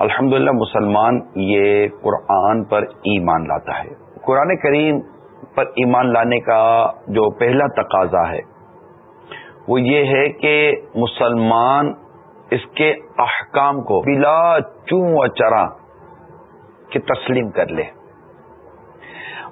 الحمد مسلمان یہ قرآن پر ایمان لاتا ہے۔ قرآن کریم پر ایمان لانے کا جو پہلا تقاضا ہے، وہ یہ ہے کہ مسلمان اس کے احکام کو بلا چوں و چرا کے تسلیم کر لے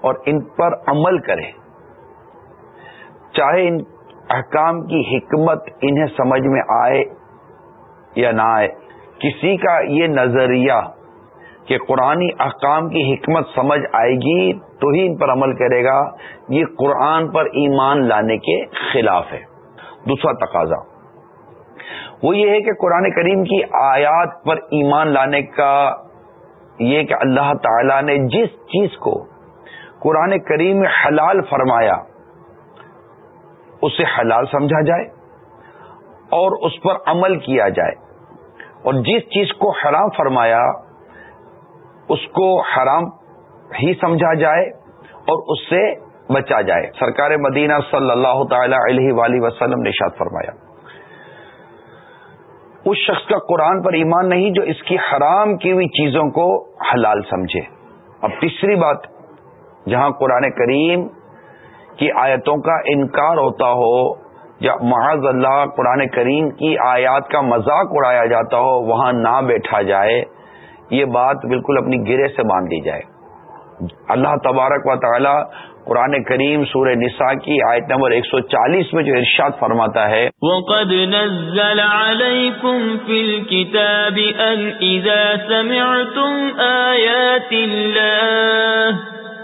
اور ان پر عمل کرے۔ چاہے ان احکام کی حکمت انہیں سمجھ میں آئے یا نہ آئے کسی کا یہ نظریہ کہ قرآن احکام کی حکمت سمجھ آئے گی تو ہی ان پر عمل کرے گا، یہ قرآن پر ایمان لانے کے خلاف ہے۔ دوسرا تقاضا۔ وہ یہ ہے کہ قرآن کریم کی آیات پر ایمان لانے کا یہ کہ اللہ تعالی نے جس چیز کو قرآن کریم میں حلال فرمایا، اسے حلال سمجھا جائے اور اس پر عمل کیا جائے۔ اور جس چیز کو حرام فرمایا، اس کو حرام ہی سمجھا جائے اور اس سے بچا جائے۔ سرکار مدینہ صلی اللہ تعالی علیہ وآلہ وسلم نے شاد فرمایا۔ اس شخص کا قرآن پر ایمان نہیں جو اس کی حرام کی ہوئی چیزوں کو حلال سمجھے۔ اب تیسری بات، جہاں قرآن کریم کی آیتوں کا انکار ہوتا ہو یا محض اللہ قرآن کریم کی آیات کا مذاق اڑایا جاتا ہو، وہاں نہ بیٹھا جائے، یہ بات بالکل اپنی گرے سے باندھ دی جائے۔ اللہ تبارک و تعالی قرآن کریم سورہ نساء کی آیت نمبر 140 میں جو ارشاد فرماتا ہے، وَقَدْ نَزَّلَ عَلَيْكُمْ فِي الْكِتَابِ أَنْ إِذَا سَمِعْتُمْ آيَاتِ اللَّهِ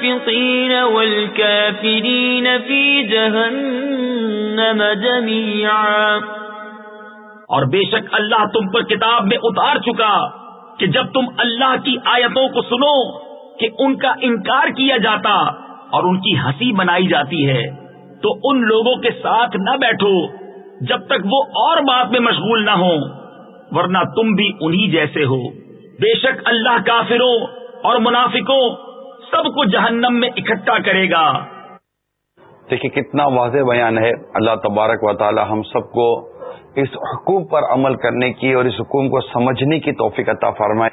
المنافقین والکافرین فی جہنم جميعا. اور بے شک اللہ تم پر کتاب میں اتار چکا کہ جب تم اللہ کی آیتوں کو سنو کہ ان کا انکار کیا جاتا اور ان کی ہنسی بنائی جاتی ہے، تو ان لوگوں کے ساتھ نہ بیٹھو جب تک وہ اور بات میں مشغول نہ ہوں، ورنہ تم بھی انہی جیسے ہو۔ بے شک اللہ کافروں اور منافقوں سب کو جہنم میں اکٹھا کرے گا۔ دیکھیے کتنا واضح بیان ہے۔ اللہ تبارک و تعالی ہم سب کو اس حقوق پر عمل کرنے کی اور اس حکوم کو سمجھنے کی توفیق عطا فرمائے۔